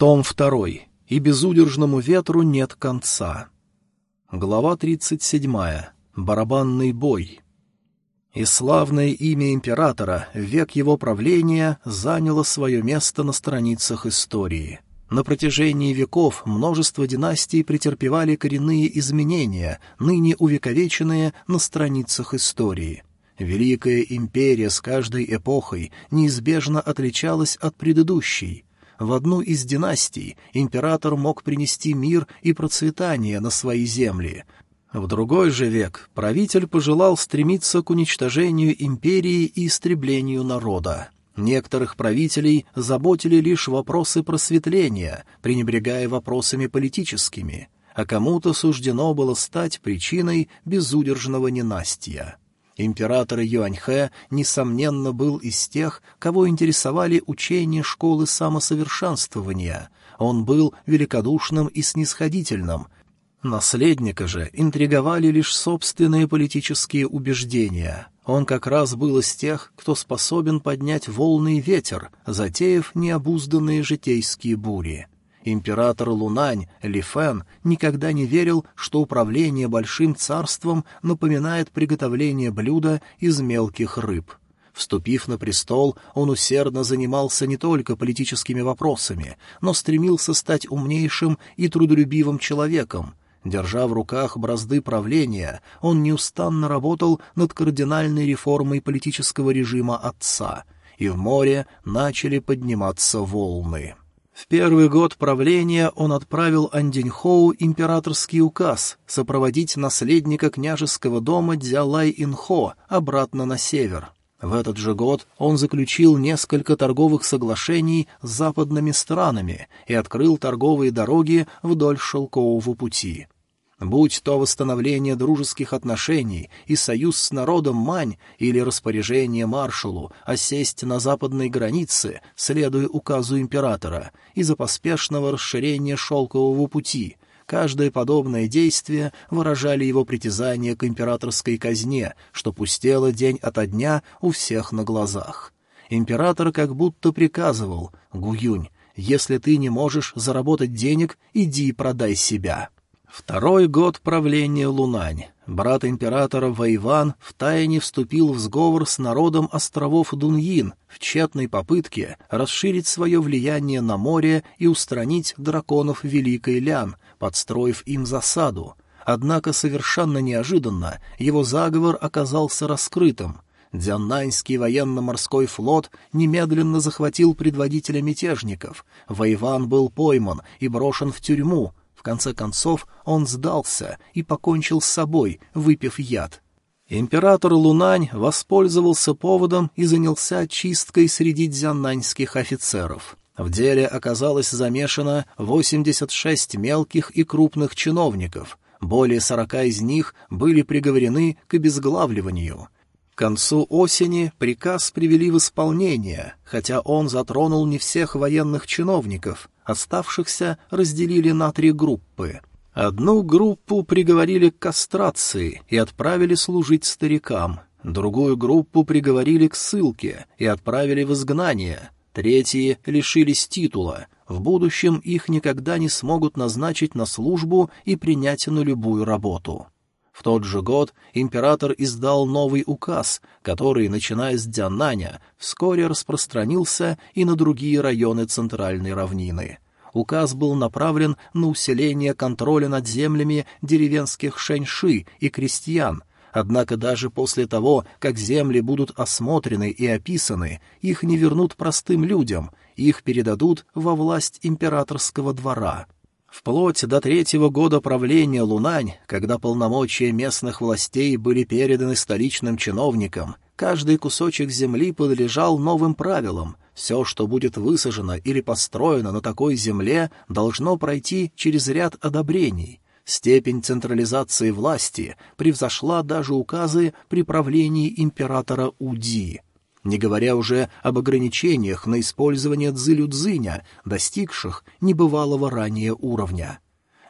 Том второй. И безудержному ветру нет конца. Глава тридцать седьмая. Барабанный бой. И славное имя императора в век его правления заняло свое место на страницах истории. На протяжении веков множество династий претерпевали коренные изменения, ныне увековеченные на страницах истории. Великая империя с каждой эпохой неизбежно отличалась от предыдущей. В одну из династий император мог принести мир и процветание на свои земли — в другой же век правитель пожелал стремиться к уничтожению империи и истреблению народа. Некоторых правителей заботили лишь вопросы просветления, пренебрегая вопросами политическими, а кому-то суждено было стать причиной безудержного ненастья. Император Юаньхэ, несомненно, был из тех, кого интересовали учения школы самосовершенствования. Он был великодушным и снисходительным, Наследника же интриговали лишь собственные политические убеждения. Он как раз был из тех, кто способен поднять волны и ветер, затеяв необузданные житейские бури. Император Лунань, Ли Фэн, никогда не верил, что управление большим царством напоминает приготовление блюда из мелких рыб. Вступив на престол, он усердно занимался не только политическими вопросами, но стремился стать умнейшим и трудолюбивым человеком, Держа в руках бразды правления, он неустанно работал над кардинальной реформой политического режима отца, и в море начали подниматься волны. В первый год правления он отправил Андиньхоу императорский указ сопроводить наследника княжеского дома Дзялай-Инхо обратно на север. В этот же год он заключил несколько торговых соглашений с западными странами и открыл торговые дороги вдоль шелкового пути. Будь то восстановление дружеских отношений и союз с народом Мань или распоряжение маршалу осесть на западной границе, следуя указу императора, из-за поспешного расширения шелкового пути — Каждое подобное действие выражали его притязание к императорской казне, что пустело день ото дня у всех на глазах. Император как будто приказывал «Гуюнь, если ты не можешь заработать денег, иди продай себя». Второй год правления Лунань. Брат императора Вайван втайне вступил в сговор с народом островов Дуньин в тщетной попытке расширить свое влияние на море и устранить драконов Великой Лян, подстроив им засаду. Однако совершенно неожиданно его заговор оказался раскрытым. Дзяннаньский военно-морской флот немедленно захватил предводителя мятежников. Вайван был пойман и брошен в тюрьму, в конце концов он сдался и покончил с собой, выпив яд. Император Лунань воспользовался поводом и занялся чисткой среди дзяннаньских офицеров. В деле оказалось замешано 86 мелких и крупных чиновников, более сорока из них были приговорены к обезглавливанию — концу осени приказ привели в исполнение, хотя он затронул не всех военных чиновников, оставшихся разделили на три группы. Одну группу приговорили к кастрации и отправили служить старикам, другую группу приговорили к ссылке и отправили в изгнание, третьи лишились титула, в будущем их никогда не смогут назначить на службу и принять на любую работу. В тот же год император издал новый указ, который, начиная с Дзянаня, вскоре распространился и на другие районы Центральной равнины. Указ был направлен на усиление контроля над землями деревенских шэньши и крестьян, однако даже после того, как земли будут осмотрены и описаны, их не вернут простым людям, их передадут во власть императорского двора — Вплоть до третьего года правления Лунань, когда полномочия местных властей были переданы столичным чиновникам, каждый кусочек земли подлежал новым правилам. Все, что будет высажено или построено на такой земле, должно пройти через ряд одобрений. Степень централизации власти превзошла даже указы при правлении императора Уди не говоря уже об ограничениях на использование дзылю-дзыня, достигших небывалого ранее уровня.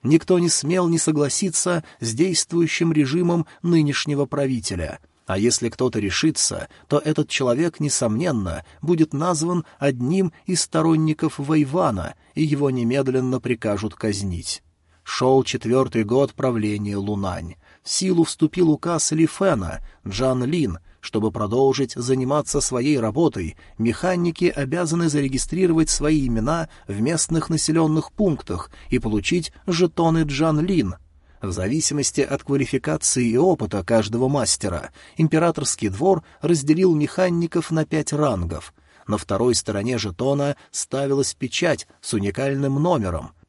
Никто не смел не согласиться с действующим режимом нынешнего правителя. А если кто-то решится, то этот человек, несомненно, будет назван одним из сторонников Вайвана, и его немедленно прикажут казнить. Шел четвертый год правления Лунань. В силу вступил указ Ли Фэна, Джан Лин, чтобы продолжить заниматься своей работой, механики обязаны зарегистрировать свои имена в местных населенных пунктах и получить жетоны Джан Лин. В зависимости от квалификации и опыта каждого мастера, императорский двор разделил механиков на пять рангов. На второй стороне жетона ставилась печать с уникальным номером —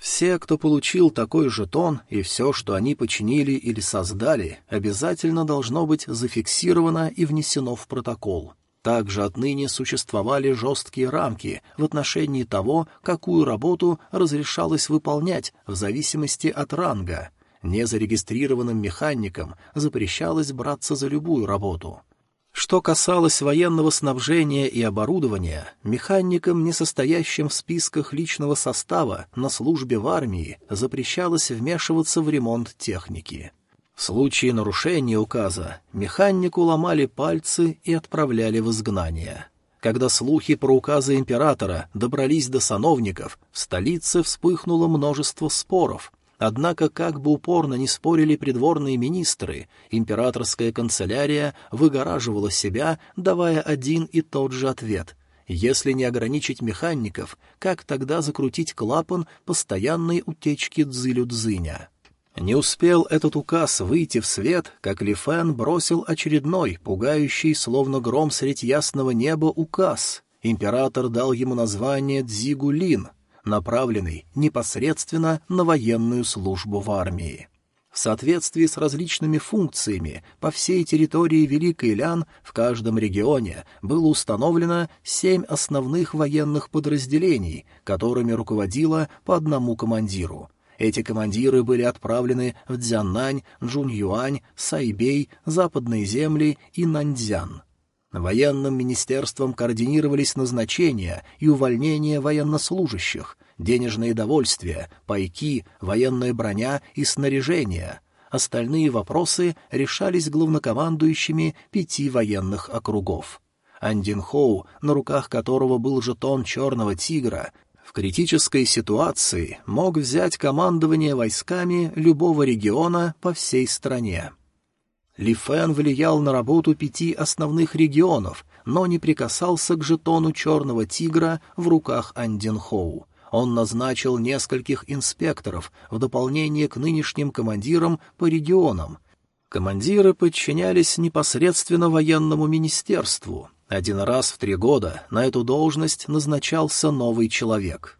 все, кто получил такой жетон, и все, что они починили или создали, обязательно должно быть зафиксировано и внесено в протокол. Также отныне существовали жесткие рамки в отношении того, какую работу разрешалось выполнять в зависимости от ранга. Незарегистрированным механикам запрещалось браться за любую работу. Что касалось военного снабжения и оборудования, механикам, не состоящим в списках личного состава на службе в армии, запрещалось вмешиваться в ремонт техники. В случае нарушения указа механику ломали пальцы и отправляли в изгнание. Когда слухи про указы императора добрались до сановников, в столице вспыхнуло множество споров, Однако, как бы упорно не спорили придворные министры, императорская канцелярия выгораживала себя, давая один и тот же ответ. Если не ограничить механиков, как тогда закрутить клапан постоянной утечки дзылю-дзыня? Не успел этот указ выйти в свет, как Ли Фэн бросил очередной, пугающий, словно гром средь ясного неба, указ. Император дал ему название Дзигулин — направленный непосредственно на военную службу в армии. В соответствии с различными функциями по всей территории Великой Лян в каждом регионе было установлено семь основных военных подразделений, которыми руководило по одному командиру. Эти командиры были отправлены в Дзяннань, Джуньюань, Сайбей, Западные земли и Наньцзян. Военным министерством координировались назначения и увольнения военнослужащих, денежные довольствия, пайки, военная броня и снаряжение. Остальные вопросы решались главнокомандующими пяти военных округов. Андин Хоу, на руках которого был жетон черного тигра, в критической ситуации мог взять командование войсками любого региона по всей стране. Ли Фэн влиял на работу пяти основных регионов, но не прикасался к жетону черного тигра в руках Андинхоу. Он назначил нескольких инспекторов в дополнение к нынешним командирам по регионам. Командиры подчинялись непосредственно военному министерству. Один раз в три года на эту должность назначался новый человек —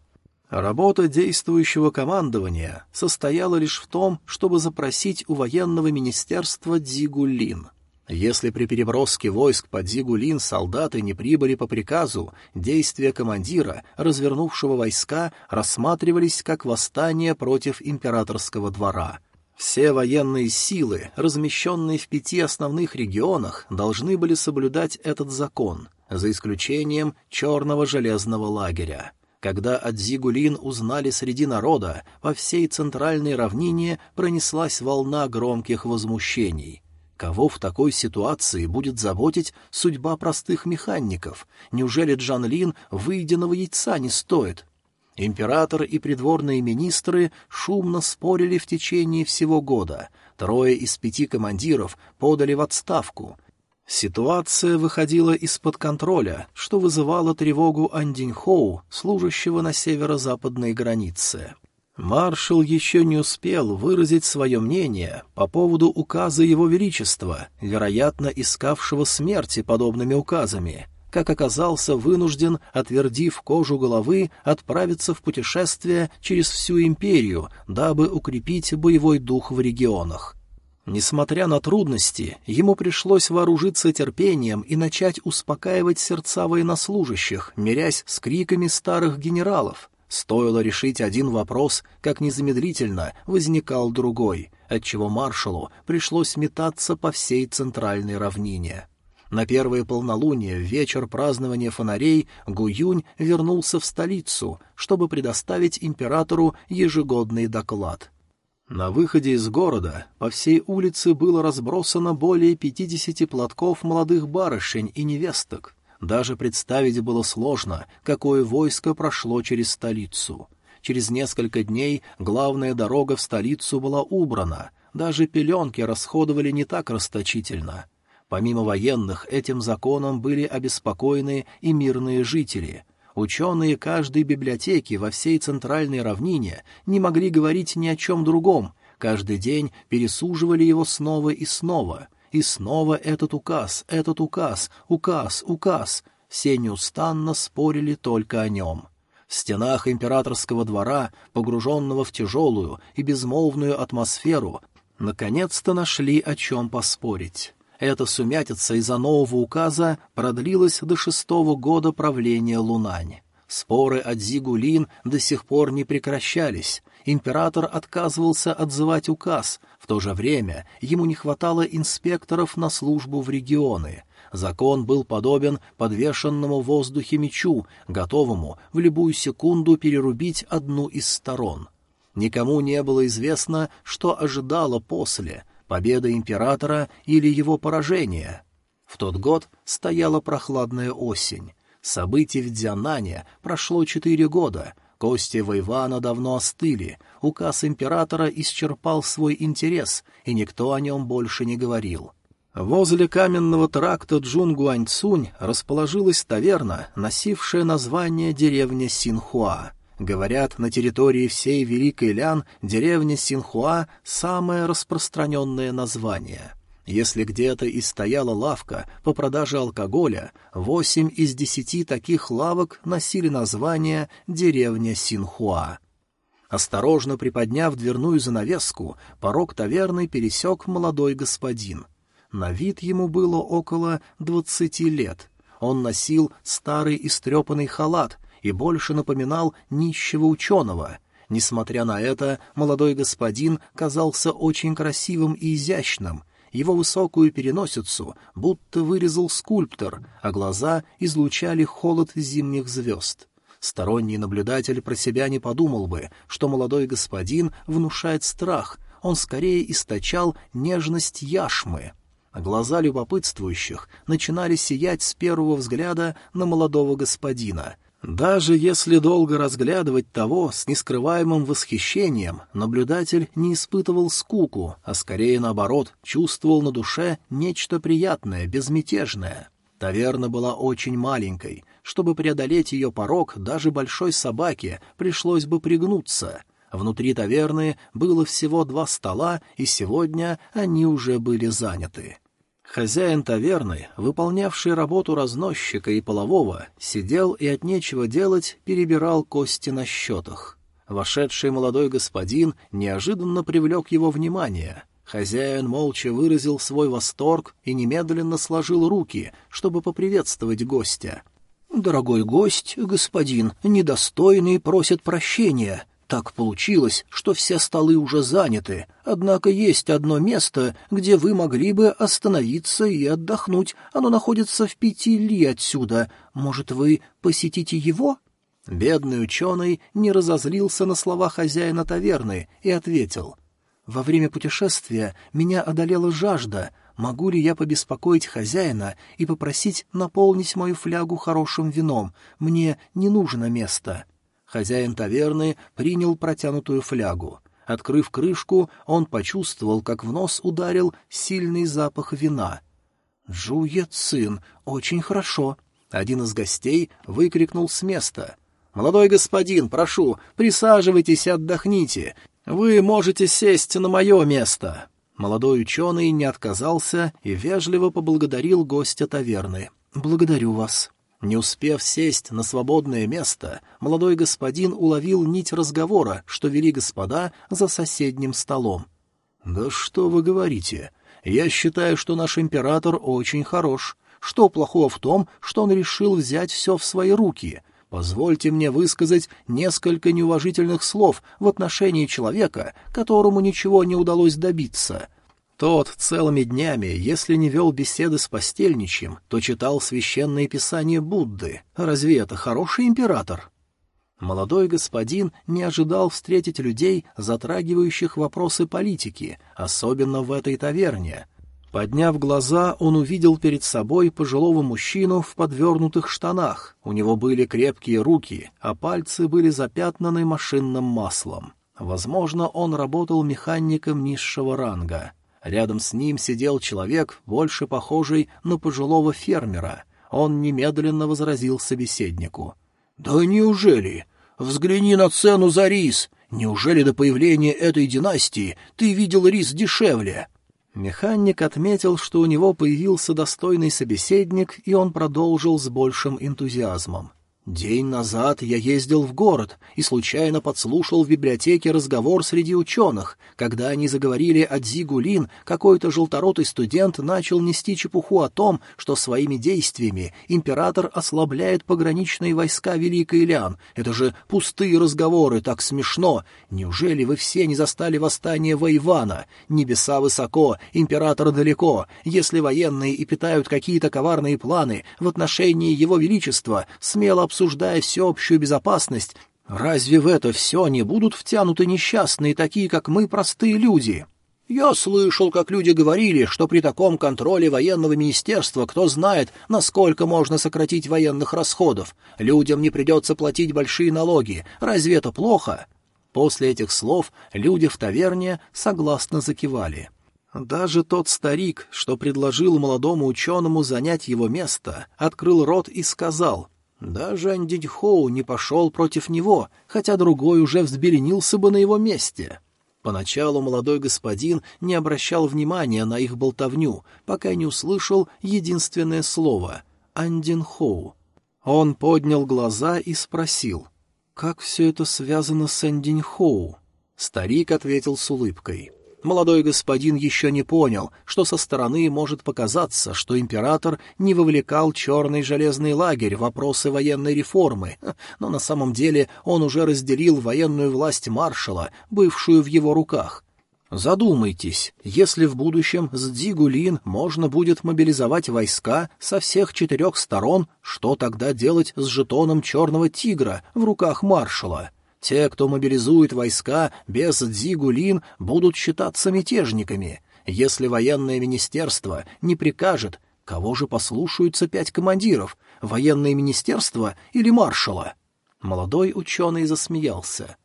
Работа действующего командования состояла лишь в том, чтобы запросить у военного министерства Дзигулин. Если при переброске войск под Дзигулин солдаты не прибыли по приказу, действия командира, развернувшего войска, рассматривались как восстание против императорского двора. Все военные силы, размещенные в пяти основных регионах, должны были соблюдать этот закон, за исключением черного железного лагеря. Когда Адзигулин узнали среди народа, по всей центральной равнине пронеслась волна громких возмущений. Кого в такой ситуации будет заботить судьба простых механиков? Неужели Джан Лин выеденного яйца не стоит? Император и придворные министры шумно спорили в течение всего года. Трое из пяти командиров подали в отставку, Ситуация выходила из-под контроля, что вызывало тревогу Андиньхоу, служащего на северо-западной границе. Маршал еще не успел выразить свое мнение по поводу указа Его Величества, вероятно, искавшего смерти подобными указами, как оказался вынужден, отвердив кожу головы, отправиться в путешествие через всю империю, дабы укрепить боевой дух в регионах. Несмотря на трудности, ему пришлось вооружиться терпением и начать успокаивать сердца военнослужащих, мирясь с криками старых генералов. Стоило решить один вопрос, как незамедлительно возникал другой, отчего маршалу пришлось метаться по всей центральной равнине. На первое полнолуние, вечер празднования фонарей, Гуюнь вернулся в столицу, чтобы предоставить императору ежегодный доклад. На выходе из города по всей улице было разбросано более пятидесяти платков молодых барышень и невесток. Даже представить было сложно, какое войско прошло через столицу. Через несколько дней главная дорога в столицу была убрана, даже пеленки расходовали не так расточительно. Помимо военных, этим законом были обеспокоены и мирные жители — Ученые каждой библиотеки во всей центральной равнине не могли говорить ни о чем другом, каждый день пересуживали его снова и снова. И снова этот указ, этот указ, указ, указ. Все неустанно спорили только о нем. В стенах императорского двора, погруженного в тяжелую и безмолвную атмосферу, наконец-то нашли о чем поспорить. Эта сумятица из-за нового указа продлилась до шестого года правления Лунань. Споры о Дзигулин до сих пор не прекращались. Император отказывался отзывать указ, в то же время ему не хватало инспекторов на службу в регионы. Закон был подобен подвешенному в воздухе мечу, готовому в любую секунду перерубить одну из сторон. Никому не было известно, что ожидало после, победа императора или его поражение. В тот год стояла прохладная осень. Событий в Дзянане прошло четыре года, кости Вайвана давно остыли, указ императора исчерпал свой интерес, и никто о нем больше не говорил. Возле каменного тракта Джунгуаньцунь расположилась таверна, носившая название деревня Синхуа. Говорят, на территории всей Великой Лян деревня Синхуа — самое распространенное название. Если где-то и стояла лавка по продаже алкоголя, восемь из десяти таких лавок носили название «деревня Синхуа». Осторожно приподняв дверную занавеску, порог таверны пересек молодой господин. На вид ему было около двадцати лет. Он носил старый истрепанный халат — и больше напоминал нищего ученого. Несмотря на это, молодой господин казался очень красивым и изящным. Его высокую переносицу будто вырезал скульптор, а глаза излучали холод зимних звезд. Сторонний наблюдатель про себя не подумал бы, что молодой господин внушает страх, он скорее источал нежность яшмы. Глаза любопытствующих начинали сиять с первого взгляда на молодого господина, даже если долго разглядывать того с нескрываемым восхищением, наблюдатель не испытывал скуку, а скорее наоборот, чувствовал на душе нечто приятное, безмятежное. Таверна была очень маленькой. Чтобы преодолеть ее порог, даже большой собаке пришлось бы пригнуться. Внутри таверны было всего два стола, и сегодня они уже были заняты. Хозяин таверны, выполнявший работу разносчика и полового, сидел и от нечего делать перебирал кости на счетах. Вошедший молодой господин неожиданно привлек его внимание. Хозяин молча выразил свой восторг и немедленно сложил руки, чтобы поприветствовать гостя. «Дорогой гость, господин, недостойный просит прощения. Так получилось, что все столы уже заняты, однако есть одно место, где вы могли бы остановиться и отдохнуть. Оно находится в пяти ли отсюда. Может, вы посетите его?» Бедный ученый не разозлился на слова хозяина таверны и ответил. «Во время путешествия меня одолела жажда. Могу ли я побеспокоить хозяина и попросить наполнить мою флягу хорошим вином? Мне не нужно место». Хозяин таверны принял протянутую флягу. Открыв крышку, он почувствовал, как в нос ударил сильный запах вина. «Джуе Цин, очень хорошо!» Один из гостей выкрикнул с места. «Молодой господин, прошу, присаживайтесь и отдохните. Вы можете сесть на мое место». Молодой ученый не отказался и вежливо поблагодарил гостя таверны. «Благодарю вас». Не успев сесть на свободное место, молодой господин уловил нить разговора, что вели господа за соседним столом. «Да что вы говорите? Я считаю, что наш император очень хорош. Что плохого в том, что он решил взять все в свои руки? Позвольте мне высказать несколько неуважительных слов в отношении человека, которому ничего не удалось добиться». Тот целыми днями, если не вел беседы с постельничьим, то читал священные писания Будды. Разве это хороший император? Молодой господин не ожидал встретить людей, затрагивающих вопросы политики, особенно в этой таверне. Подняв глаза, он увидел перед собой пожилого мужчину в подвернутых штанах. У него были крепкие руки, а пальцы были запятнаны машинным маслом. Возможно, он работал механиком низшего ранга. Рядом с ним сидел человек, больше похожий на пожилого фермера. Он немедленно возразил собеседнику. «Да неужели? Взгляни на цену за рис! Неужели до появления этой династии ты видел рис дешевле?» Механик отметил, что у него появился достойный собеседник, и он продолжил с большим энтузиазмом. День назад я ездил в город и случайно подслушал в библиотеке разговор среди ученых. Когда они заговорили о Дзигулин, какой-то желторотый студент начал нести чепуху о том, что своими действиями император ослабляет пограничные войска Великой Лян. Это же пустые разговоры, так смешно. Неужели вы все не застали восстание Вайвана? Небеса высоко, император далеко. Если военные и питают какие-то коварные планы в отношении его величества, смело обсуждая всеобщую безопасность, разве в это все не будут втянуты несчастные, такие как мы, простые люди? Я слышал, как люди говорили, что при таком контроле военного министерства кто знает, насколько можно сократить военных расходов. Людям не придется платить большие налоги. Разве это плохо? После этих слов люди в таверне согласно закивали. Даже тот старик, что предложил молодому ученому занять его место, открыл рот и сказал, даже Андидьхоу не пошел против него, хотя другой уже взбеленился бы на его месте. Поначалу молодой господин не обращал внимания на их болтовню, пока не услышал единственное слово — «Андинхоу». Он поднял глаза и спросил, «Как все это связано с Андинхоу?» Старик ответил с улыбкой, — Молодой господин еще не понял, что со стороны может показаться, что император не вовлекал черный железный лагерь в вопросы военной реформы, но на самом деле он уже разделил военную власть маршала, бывшую в его руках. Задумайтесь, если в будущем с Дигулин можно будет мобилизовать войска со всех четырех сторон, что тогда делать с жетоном черного тигра в руках маршала? — те, кто мобилизует войска без Дзигулин, будут считаться мятежниками. Если военное министерство не прикажет, кого же послушаются пять командиров, военное министерство или маршала? Молодой ученый засмеялся.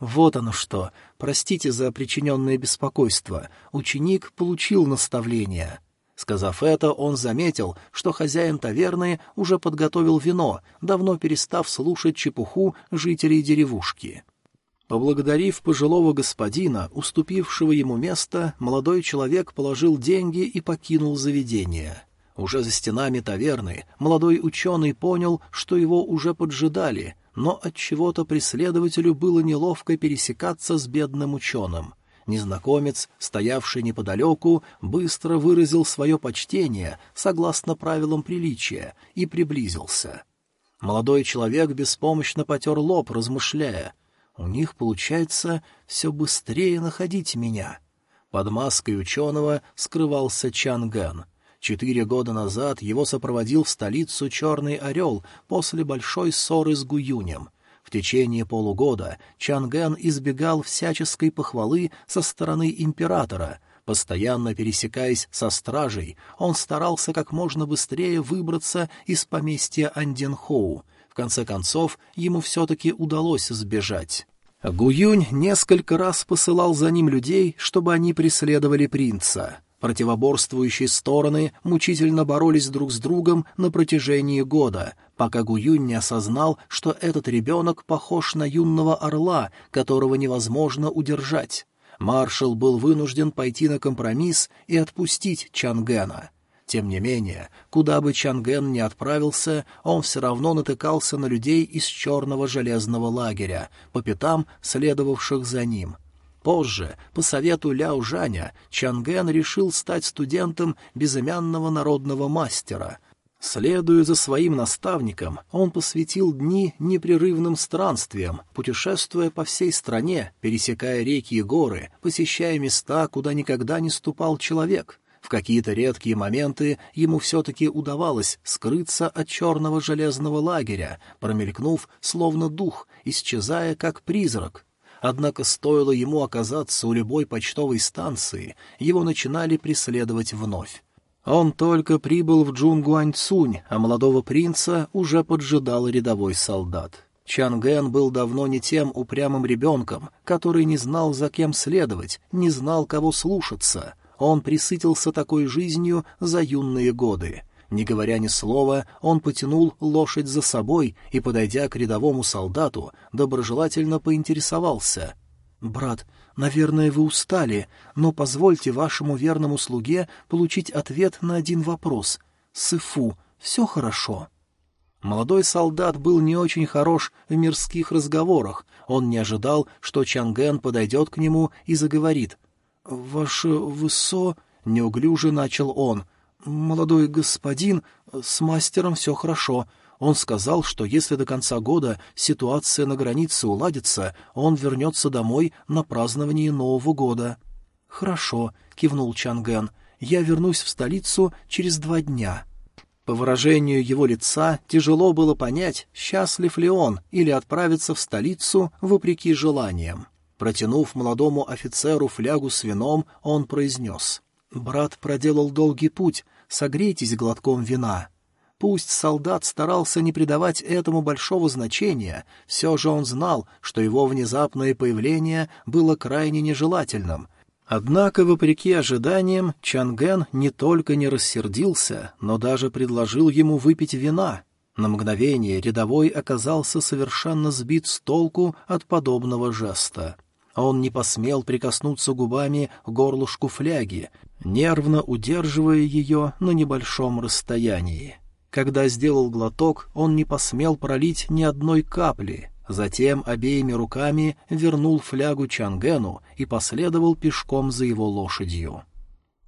Вот оно что. Простите за причиненное беспокойство. Ученик получил наставление. Сказав это, он заметил, что хозяин таверны уже подготовил вино, давно перестав слушать чепуху жителей деревушки. Поблагодарив пожилого господина, уступившего ему место, молодой человек положил деньги и покинул заведение. Уже за стенами таверны молодой ученый понял, что его уже поджидали, но от чего то преследователю было неловко пересекаться с бедным ученым — Незнакомец, стоявший неподалеку, быстро выразил свое почтение согласно правилам приличия и приблизился. Молодой человек беспомощно потер лоб, размышляя. «У них, получается, все быстрее находить меня». Под маской ученого скрывался Чангэн. Четыре года назад его сопроводил в столицу Черный Орел после большой ссоры с Гуюнем — в течение полугода Чангэн избегал всяческой похвалы со стороны императора. Постоянно пересекаясь со стражей, он старался как можно быстрее выбраться из поместья Анденхоу. В конце концов, ему все-таки удалось сбежать. Гуюнь несколько раз посылал за ним людей, чтобы они преследовали принца. Противоборствующие стороны мучительно боролись друг с другом на протяжении года, пока Гуюнь не осознал, что этот ребенок похож на юного орла, которого невозможно удержать. Маршал был вынужден пойти на компромисс и отпустить Чангена. Тем не менее, куда бы Чанген ни отправился, он все равно натыкался на людей из черного железного лагеря, по пятам следовавших за ним — Позже, по совету Ляо Жаня, Чанген решил стать студентом безымянного народного мастера. Следуя за своим наставником, он посвятил дни непрерывным странствиям, путешествуя по всей стране, пересекая реки и горы, посещая места, куда никогда не ступал человек. В какие-то редкие моменты ему все-таки удавалось скрыться от черного железного лагеря, промелькнув, словно дух, исчезая как призрак. Однако стоило ему оказаться у любой почтовой станции, его начинали преследовать вновь. Он только прибыл в Джунгуаньцунь, а молодого принца уже поджидал рядовой солдат. Чанген был давно не тем упрямым ребенком, который не знал, за кем следовать, не знал, кого слушаться. Он присытился такой жизнью за юные годы. Не говоря ни слова, он потянул лошадь за собой и, подойдя к рядовому солдату, доброжелательно поинтересовался. «Брат, наверное, вы устали, но позвольте вашему верному слуге получить ответ на один вопрос. Сыфу, все хорошо?» Молодой солдат был не очень хорош в мирских разговорах. Он не ожидал, что Чанген подойдет к нему и заговорит. «Ваше высо...» — неуглюже начал он. «Молодой господин, с мастером все хорошо. Он сказал, что если до конца года ситуация на границе уладится, он вернется домой на празднование Нового года». «Хорошо», — кивнул Чанген. «Я вернусь в столицу через два дня». По выражению его лица тяжело было понять, счастлив ли он или отправиться в столицу вопреки желаниям. Протянув молодому офицеру флягу с вином, он произнес. «Брат проделал долгий путь, согрейтесь глотком вина». Пусть солдат старался не придавать этому большого значения, все же он знал, что его внезапное появление было крайне нежелательным — Однако, вопреки ожиданиям, Чанген не только не рассердился, но даже предложил ему выпить вина. На мгновение рядовой оказался совершенно сбит с толку от подобного жеста. Он не посмел прикоснуться губами к горлышку фляги, нервно удерживая ее на небольшом расстоянии. Когда сделал глоток, он не посмел пролить ни одной капли, Затем обеими руками вернул флягу Чангену и последовал пешком за его лошадью.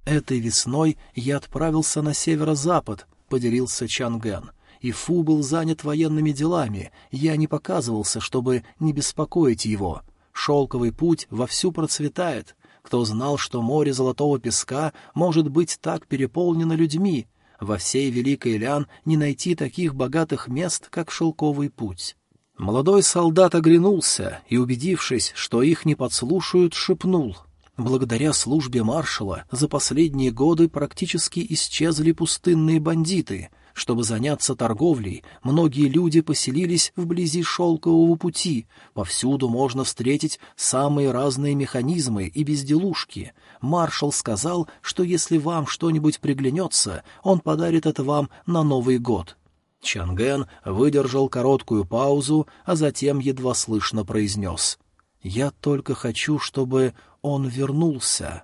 «Этой весной я отправился на северо-запад», — поделился Чанген. «И Фу был занят военными делами, я не показывался, чтобы не беспокоить его. Шелковый путь вовсю процветает. Кто знал, что море золотого песка может быть так переполнено людьми? Во всей Великой Лян не найти таких богатых мест, как шелковый путь». Молодой солдат оглянулся и, убедившись, что их не подслушают, шепнул. Благодаря службе маршала за последние годы практически исчезли пустынные бандиты. Чтобы заняться торговлей, многие люди поселились вблизи шелкового пути. Повсюду можно встретить самые разные механизмы и безделушки. Маршал сказал, что если вам что-нибудь приглянется, он подарит это вам на Новый год. Чанген выдержал короткую паузу, а затем едва слышно произнес. «Я только хочу, чтобы он вернулся».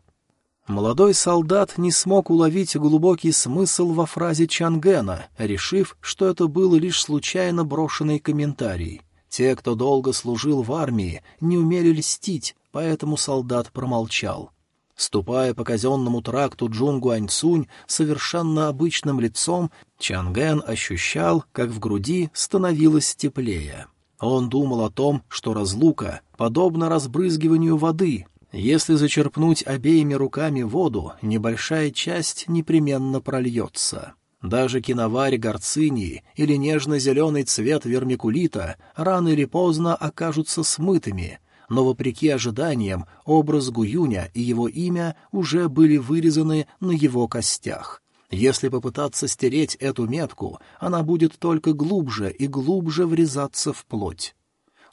Молодой солдат не смог уловить глубокий смысл во фразе Чангена, решив, что это был лишь случайно брошенный комментарий. Те, кто долго служил в армии, не умели льстить, поэтому солдат промолчал. Ступая по казенному тракту Джунгуаньцунь совершенно обычным лицом, Чанген ощущал, как в груди становилось теплее. Он думал о том, что разлука подобна разбрызгиванию воды. Если зачерпнуть обеими руками воду, небольшая часть непременно прольется. Даже киноварь горцинии или нежно-зеленый цвет вермикулита рано или поздно окажутся смытыми — но, вопреки ожиданиям, образ Гуюня и его имя уже были вырезаны на его костях. Если попытаться стереть эту метку, она будет только глубже и глубже врезаться в плоть.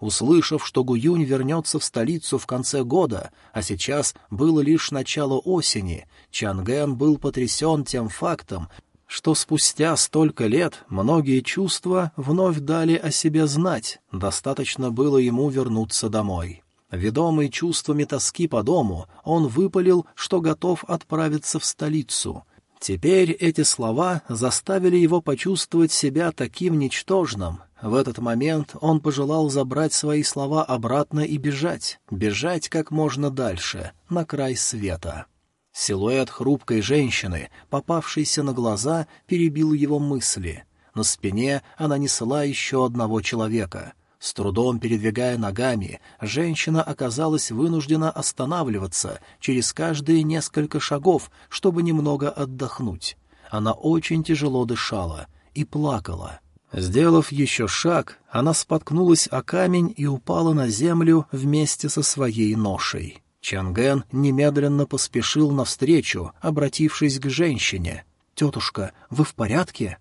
Услышав, что Гуюнь вернется в столицу в конце года, а сейчас было лишь начало осени, Чанген был потрясен тем фактом, что спустя столько лет многие чувства вновь дали о себе знать, достаточно было ему вернуться домой. Ведомый чувствами тоски по дому, он выпалил, что готов отправиться в столицу. Теперь эти слова заставили его почувствовать себя таким ничтожным. В этот момент он пожелал забрать свои слова обратно и бежать, бежать как можно дальше, на край света. Силуэт хрупкой женщины, попавшейся на глаза, перебил его мысли. На спине она несла еще одного человека — С трудом передвигая ногами, женщина оказалась вынуждена останавливаться через каждые несколько шагов, чтобы немного отдохнуть. Она очень тяжело дышала и плакала. Сделав еще шаг, она споткнулась о камень и упала на землю вместе со своей ношей. Чанген немедленно поспешил навстречу, обратившись к женщине. «Тетушка, вы в порядке?»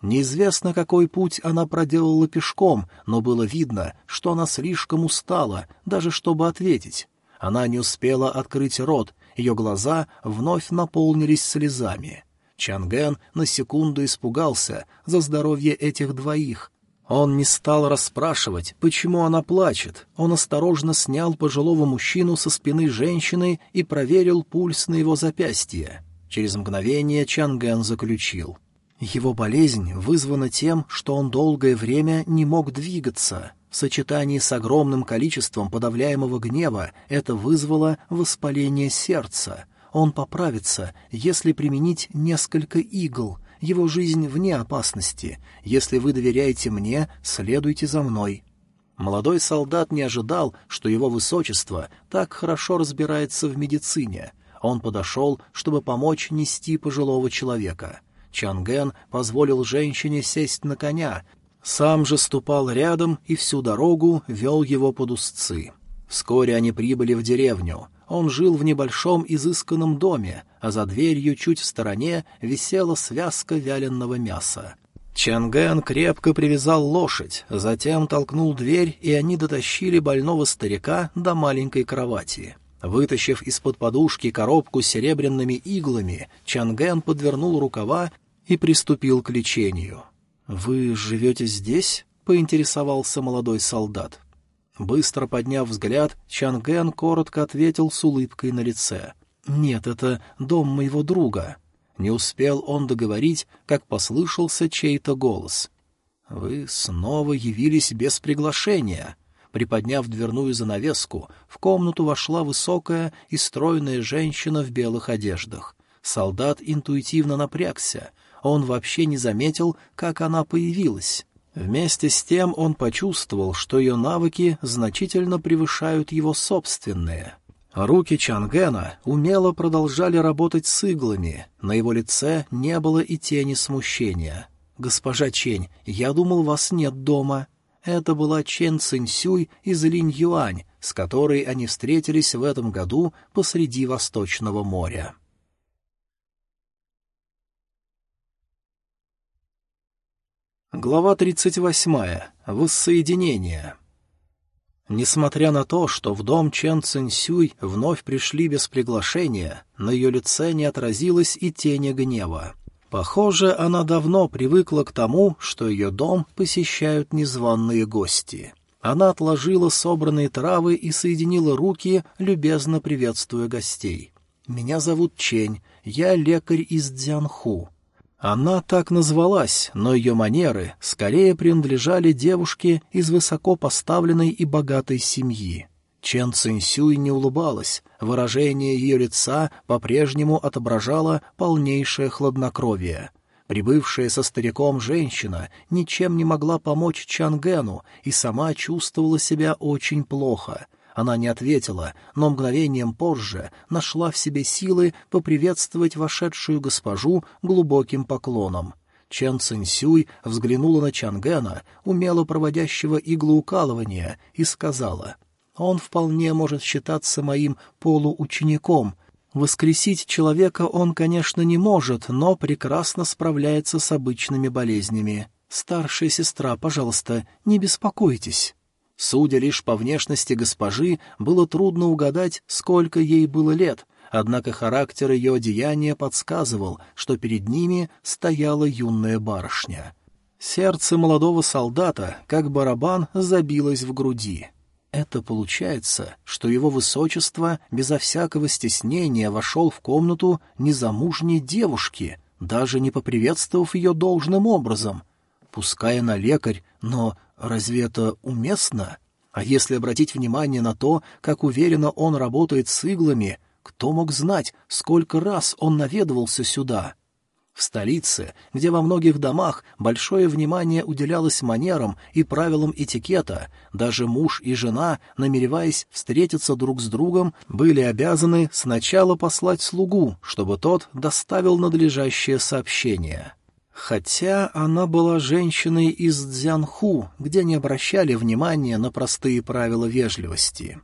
Неизвестно, какой путь она проделала пешком, но было видно, что она слишком устала, даже чтобы ответить. Она не успела открыть рот, ее глаза вновь наполнились слезами. Чанген на секунду испугался за здоровье этих двоих. Он не стал расспрашивать, почему она плачет. Он осторожно снял пожилого мужчину со спины женщины и проверил пульс на его запястье. Через мгновение Чанген заключил. Его болезнь вызвана тем, что он долгое время не мог двигаться. В сочетании с огромным количеством подавляемого гнева это вызвало воспаление сердца. Он поправится, если применить несколько игл. Его жизнь вне опасности. Если вы доверяете мне, следуйте за мной. Молодой солдат не ожидал, что его высочество так хорошо разбирается в медицине. Он подошел, чтобы помочь нести пожилого человека — Чанген позволил женщине сесть на коня, сам же ступал рядом и всю дорогу вел его под узцы. Вскоре они прибыли в деревню. Он жил в небольшом изысканном доме, а за дверью чуть в стороне висела связка вяленого мяса. Чанген крепко привязал лошадь, затем толкнул дверь, и они дотащили больного старика до маленькой кровати. Вытащив из-под подушки коробку с серебряными иглами, Чанген подвернул рукава и приступил к лечению. «Вы живете здесь?» — поинтересовался молодой солдат. Быстро подняв взгляд, Чанген коротко ответил с улыбкой на лице. «Нет, это дом моего друга». Не успел он договорить, как послышался чей-то голос. «Вы снова явились без приглашения». Приподняв дверную занавеску, в комнату вошла высокая и стройная женщина в белых одеждах. Солдат интуитивно напрягся — он вообще не заметил, как она появилась. Вместе с тем он почувствовал, что ее навыки значительно превышают его собственные. Руки Чангена умело продолжали работать с иглами, на его лице не было и тени смущения. «Госпожа Чень, я думал, вас нет дома». Это была Чен Цинсюй из Линь-Юань, с которой они встретились в этом году посреди Восточного моря. Глава 38. Воссоединение. Несмотря на то, что в дом Чен Цинсюй вновь пришли без приглашения, на ее лице не отразилось и тени гнева. Похоже, она давно привыкла к тому, что ее дом посещают незваные гости. Она отложила собранные травы и соединила руки, любезно приветствуя гостей. «Меня зовут Чень, я лекарь из Дзянху». Она так назвалась, но ее манеры скорее принадлежали девушке из высоко поставленной и богатой семьи. Чен Цинсюй не улыбалась, выражение ее лица по-прежнему отображало полнейшее хладнокровие. Прибывшая со стариком женщина ничем не могла помочь Чангену и сама чувствовала себя очень плохо — она не ответила, но мгновением позже нашла в себе силы поприветствовать вошедшую госпожу глубоким поклоном. Чен Цинсюй взглянула на Чангена, умело проводящего иглоукалывания, и сказала, «Он вполне может считаться моим полуучеником. Воскресить человека он, конечно, не может, но прекрасно справляется с обычными болезнями. Старшая сестра, пожалуйста, не беспокойтесь». Судя лишь по внешности госпожи, было трудно угадать, сколько ей было лет, однако характер ее одеяния подсказывал, что перед ними стояла юная барышня. Сердце молодого солдата, как барабан, забилось в груди. Это получается, что его высочество безо всякого стеснения вошел в комнату незамужней девушки, даже не поприветствовав ее должным образом. Пускай она лекарь, но Разве это уместно? А если обратить внимание на то, как уверенно он работает с иглами, кто мог знать, сколько раз он наведывался сюда? В столице, где во многих домах большое внимание уделялось манерам и правилам этикета, даже муж и жена, намереваясь встретиться друг с другом, были обязаны сначала послать слугу, чтобы тот доставил надлежащее сообщение. Хотя она была женщиной из Цзянху, где не обращали внимания на простые правила вежливости.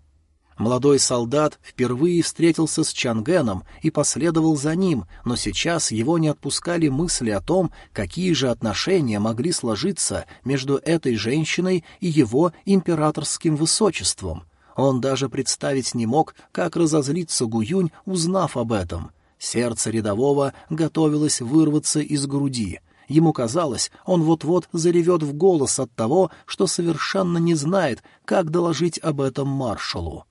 Молодой солдат впервые встретился с Чангеном и последовал за ним, но сейчас его не отпускали мысли о том, какие же отношения могли сложиться между этой женщиной и его императорским высочеством. Он даже представить не мог, как разозлится Гуюнь, узнав об этом. Сердце рядового готовилось вырваться из груди — Ему казалось, он вот-вот заревет в голос от того, что совершенно не знает, как доложить об этом маршалу.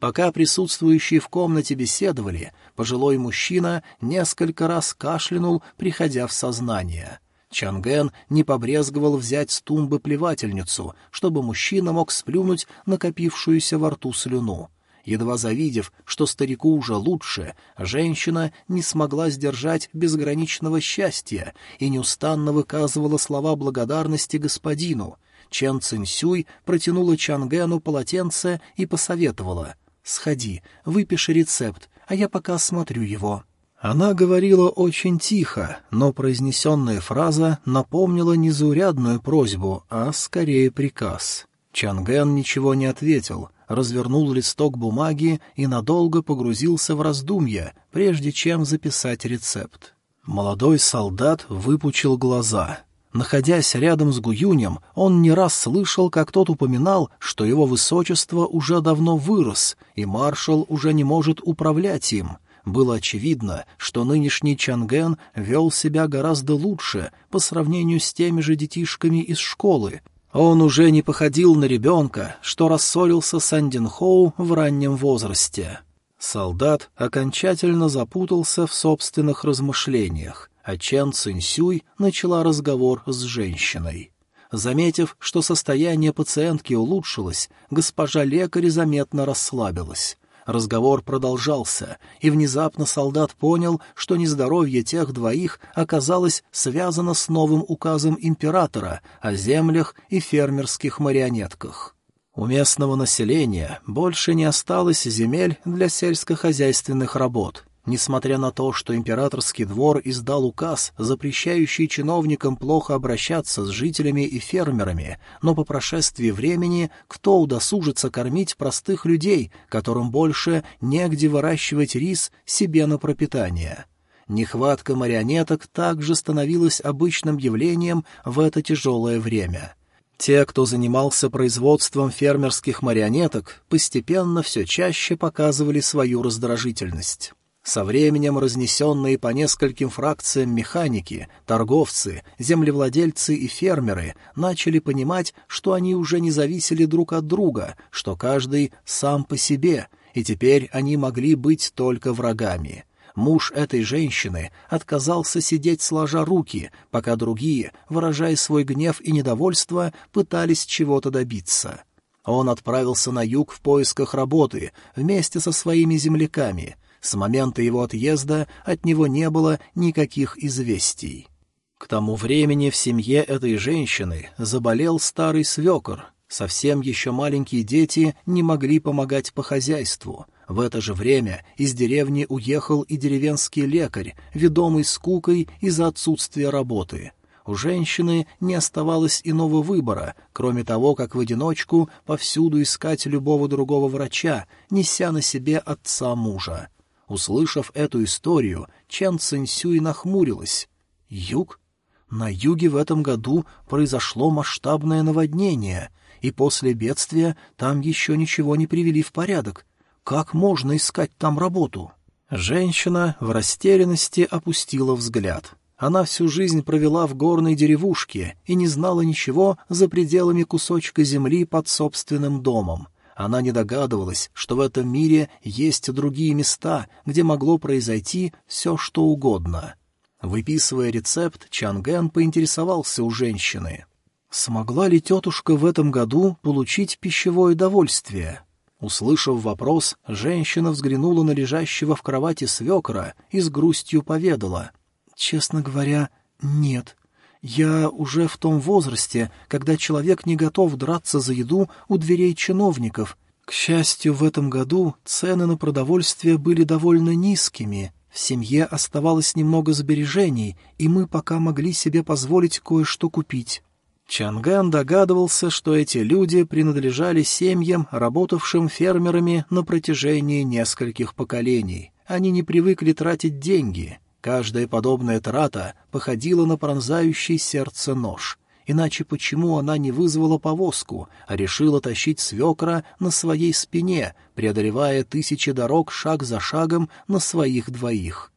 Пока присутствующие в комнате беседовали, пожилой мужчина несколько раз кашлянул, приходя в сознание. Чанген не побрезговал взять с тумбы плевательницу, чтобы мужчина мог сплюнуть накопившуюся во рту слюну. Едва завидев, что старику уже лучше, женщина не смогла сдержать безграничного счастья и неустанно выказывала слова благодарности господину. Чен Цинсюй протянула Чангену полотенце и посоветовала — Сходи, выпиши рецепт, а я пока осмотрю его». Она говорила очень тихо, но произнесенная фраза напомнила незаурядную просьбу, а скорее приказ. Чанген ничего не ответил, развернул листок бумаги и надолго погрузился в раздумья, прежде чем записать рецепт. Молодой солдат выпучил глаза — Находясь рядом с Гуюнем, он не раз слышал, как тот упоминал, что его высочество уже давно вырос, и маршал уже не может управлять им. Было очевидно, что нынешний Чанген вел себя гораздо лучше по сравнению с теми же детишками из школы. Он уже не походил на ребенка, что рассорился с Андинхоу в раннем возрасте. Солдат окончательно запутался в собственных размышлениях а Чен Цинсюй начала разговор с женщиной. Заметив, что состояние пациентки улучшилось, госпожа лекарь заметно расслабилась. Разговор продолжался, и внезапно солдат понял, что нездоровье тех двоих оказалось связано с новым указом императора о землях и фермерских марионетках. У местного населения больше не осталось земель для сельскохозяйственных работ, Несмотря на то, что императорский двор издал указ, запрещающий чиновникам плохо обращаться с жителями и фермерами, но по прошествии времени кто удосужится кормить простых людей, которым больше негде выращивать рис себе на пропитание? Нехватка марионеток также становилась обычным явлением в это тяжелое время. Те, кто занимался производством фермерских марионеток, постепенно все чаще показывали свою раздражительность. Со временем разнесенные по нескольким фракциям механики, торговцы, землевладельцы и фермеры начали понимать, что они уже не зависели друг от друга, что каждый сам по себе, и теперь они могли быть только врагами. Муж этой женщины отказался сидеть сложа руки, пока другие, выражая свой гнев и недовольство, пытались чего-то добиться. Он отправился на юг в поисках работы вместе со своими земляками — с момента его отъезда от него не было никаких известий. К тому времени в семье этой женщины заболел старый свекор. Совсем еще маленькие дети не могли помогать по хозяйству. В это же время из деревни уехал и деревенский лекарь, ведомый скукой из-за отсутствия работы. У женщины не оставалось иного выбора, кроме того, как в одиночку повсюду искать любого другого врача, неся на себе отца мужа. Услышав эту историю, Чан Цинсюй нахмурилась. «Юг? На юге в этом году произошло масштабное наводнение, и после бедствия там еще ничего не привели в порядок. Как можно искать там работу?» Женщина в растерянности опустила взгляд. Она всю жизнь провела в горной деревушке и не знала ничего за пределами кусочка земли под собственным домом. Она не догадывалась, что в этом мире есть другие места, где могло произойти все, что угодно. Выписывая рецепт, Чанген поинтересовался у женщины. Смогла ли тетушка в этом году получить пищевое удовольствие? Услышав вопрос, женщина взглянула на лежащего в кровати свекра и с грустью поведала. Честно говоря, нет. Я уже в том возрасте, когда человек не готов драться за еду у дверей чиновников. К счастью, в этом году цены на продовольствие были довольно низкими. В семье оставалось немного сбережений, и мы пока могли себе позволить кое-что купить. Чанган догадывался, что эти люди принадлежали семьям, работавшим фермерами на протяжении нескольких поколений. Они не привыкли тратить деньги. Каждая подобная трата походила на пронзающий сердце нож. Иначе почему она не вызвала повозку, а решила тащить свекра на своей спине, преодолевая тысячи дорог шаг за шагом на своих двоих?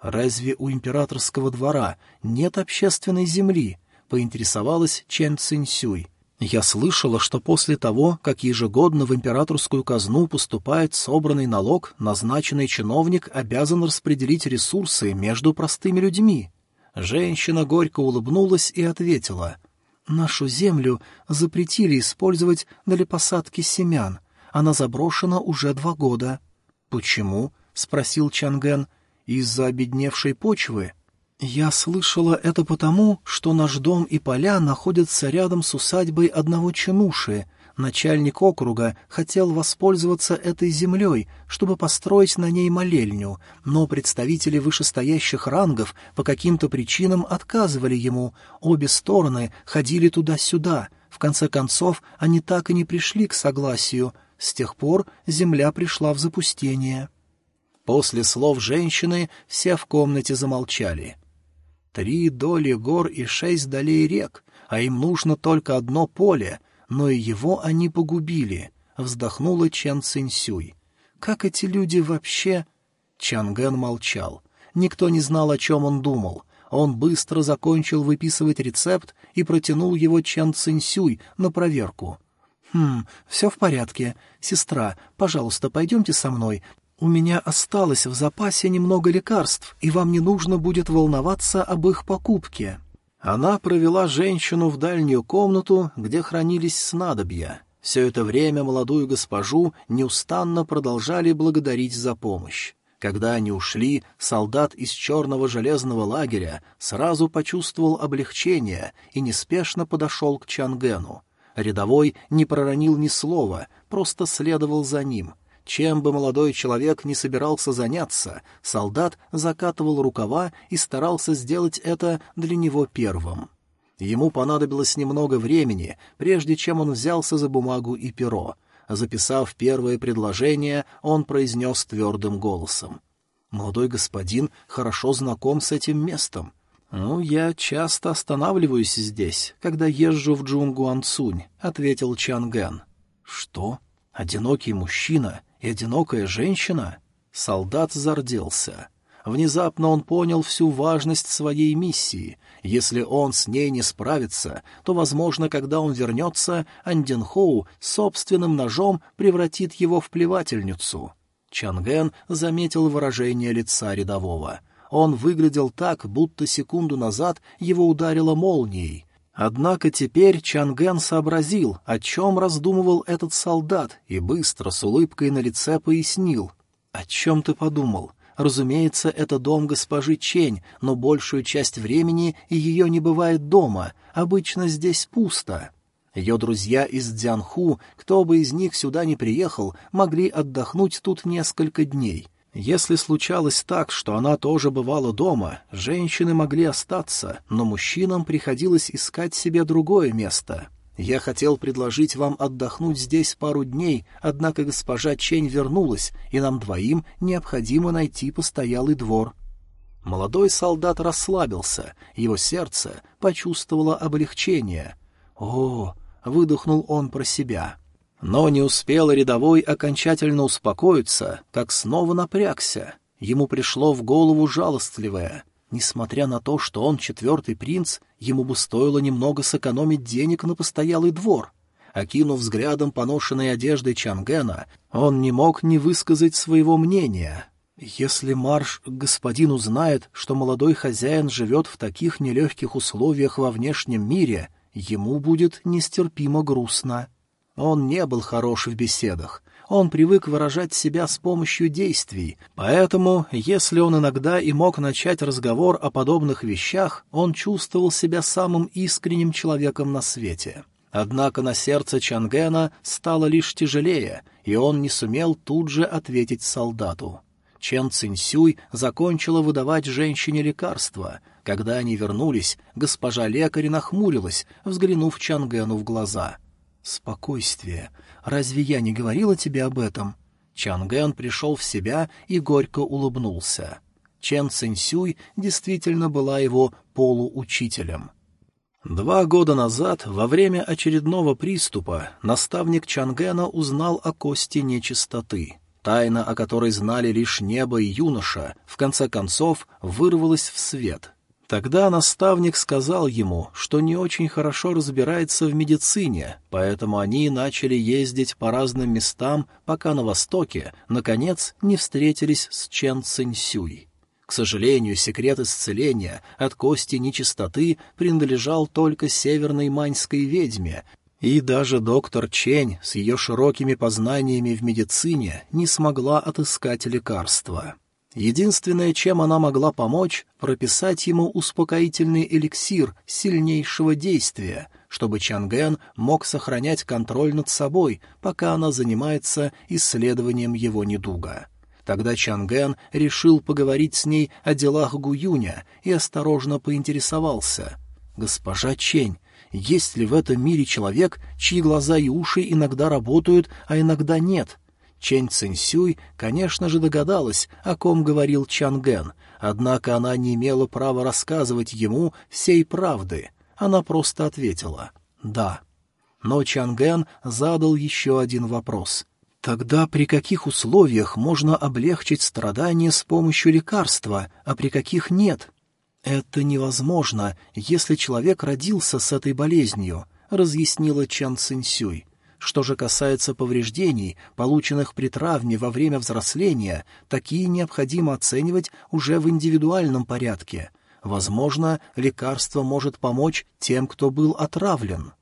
Разве у императорского двора нет общественной земли? поинтересовалась Чен Цинсюй. Я слышала, что после того, как ежегодно в императорскую казну поступает собранный налог, назначенный чиновник обязан распределить ресурсы между простыми людьми. Женщина горько улыбнулась и ответила. «Нашу землю запретили использовать для посадки семян. Она заброшена уже два года». «Почему?» — спросил Чанген. «Из-за обедневшей почвы?» «Я слышала это потому, что наш дом и поля находятся рядом с усадьбой одного чинуши. Начальник округа хотел воспользоваться этой землей, чтобы построить на ней молельню, но представители вышестоящих рангов по каким-то причинам отказывали ему. Обе стороны ходили туда-сюда. В конце концов, они так и не пришли к согласию. С тех пор земля пришла в запустение». После слов женщины все в комнате замолчали. Три доли гор и шесть долей рек, а им нужно только одно поле, но и его они погубили, — вздохнула Чан Цинсюй. Как эти люди вообще... Чангэн молчал. Никто не знал, о чем он думал. Он быстро закончил выписывать рецепт и протянул его Чан Цинсюй на проверку. «Хм, все в порядке. Сестра, пожалуйста, пойдемте со мной. У меня осталось в запасе немного лекарств, и вам не нужно будет волноваться об их покупке». Она провела женщину в дальнюю комнату, где хранились снадобья. Все это время молодую госпожу неустанно продолжали благодарить за помощь. Когда они ушли, солдат из черного железного лагеря сразу почувствовал облегчение и неспешно подошел к Чангену. Рядовой не проронил ни слова, просто следовал за ним — чем бы молодой человек не собирался заняться, солдат закатывал рукава и старался сделать это для него первым. Ему понадобилось немного времени, прежде чем он взялся за бумагу и перо. Записав первое предложение, он произнес твердым голосом. «Молодой господин хорошо знаком с этим местом. «Ну, я часто останавливаюсь здесь, когда езжу в Джунгуанцунь», — ответил Чангэн. «Что? Одинокий мужчина и одинокая женщина? Солдат зарделся. Внезапно он понял всю важность своей миссии. Если он с ней не справится, то, возможно, когда он вернется, Анденхоу собственным ножом превратит его в плевательницу. Чанген заметил выражение лица рядового. Он выглядел так, будто секунду назад его ударило молнией — Однако теперь Чанген сообразил, о чем раздумывал этот солдат, и быстро, с улыбкой на лице, пояснил. «О чем ты подумал? Разумеется, это дом госпожи Чень, но большую часть времени ее не бывает дома, обычно здесь пусто». Ее друзья из Дзянху, кто бы из них сюда не приехал, могли отдохнуть тут несколько дней. Если случалось так, что она тоже бывала дома, женщины могли остаться, но мужчинам приходилось искать себе другое место. Я хотел предложить вам отдохнуть здесь пару дней, однако госпожа Чень вернулась, и нам двоим необходимо найти постоялый двор. Молодой солдат расслабился, его сердце почувствовало облегчение. «О!» — выдохнул он про себя — но не успел рядовой окончательно успокоиться, как снова напрягся. Ему пришло в голову жалостливое. Несмотря на то, что он четвертый принц, ему бы стоило немного сэкономить денег на постоялый двор. Окинув взглядом поношенной одежды Чангена, он не мог не высказать своего мнения. Если Марш господин узнает, что молодой хозяин живет в таких нелегких условиях во внешнем мире, ему будет нестерпимо грустно. Он не был хорош в беседах. Он привык выражать себя с помощью действий, поэтому, если он иногда и мог начать разговор о подобных вещах, он чувствовал себя самым искренним человеком на свете. Однако на сердце Чангена стало лишь тяжелее, и он не сумел тут же ответить солдату. Чен Цинсюй закончила выдавать женщине лекарства. Когда они вернулись, госпожа лекарь нахмурилась, взглянув Чангену в глаза. «Спокойствие. Разве я не говорила тебе об этом?» Чанген пришел в себя и горько улыбнулся. Чен Цинсюй действительно была его полуучителем. Два года назад, во время очередного приступа, наставник Чангена узнал о кости нечистоты. Тайна, о которой знали лишь небо и юноша, в конце концов вырвалась в свет. Тогда наставник сказал ему, что не очень хорошо разбирается в медицине, поэтому они начали ездить по разным местам, пока на востоке, наконец, не встретились с Чен Цинсюй. К сожалению, секрет исцеления от кости нечистоты принадлежал только северной маньской ведьме, и даже доктор Чень с ее широкими познаниями в медицине не смогла отыскать лекарства. Единственное, чем она могла помочь, прописать ему успокоительный эликсир сильнейшего действия, чтобы Чанген мог сохранять контроль над собой, пока она занимается исследованием его недуга. Тогда Чанген решил поговорить с ней о делах Гуюня и осторожно поинтересовался. «Госпожа Чень, есть ли в этом мире человек, чьи глаза и уши иногда работают, а иногда нет?» Чэнь Цинсюй, конечно же, догадалась, о ком говорил Чанген, однако она не имела права рассказывать ему всей правды. Она просто ответила «да». Но Чанген задал еще один вопрос. Тогда при каких условиях можно облегчить страдания с помощью лекарства, а при каких нет? Это невозможно, если человек родился с этой болезнью, разъяснила Чан Цинсюй. Что же касается повреждений, полученных при травме во время взросления, такие необходимо оценивать уже в индивидуальном порядке. Возможно, лекарство может помочь тем, кто был отравлен.